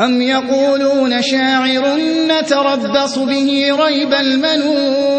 أَمْ يَقُولُونَ شَاعِرٌ نَّتَرَبَّصُ بِهِ رَيْبَ الْمَنُونِ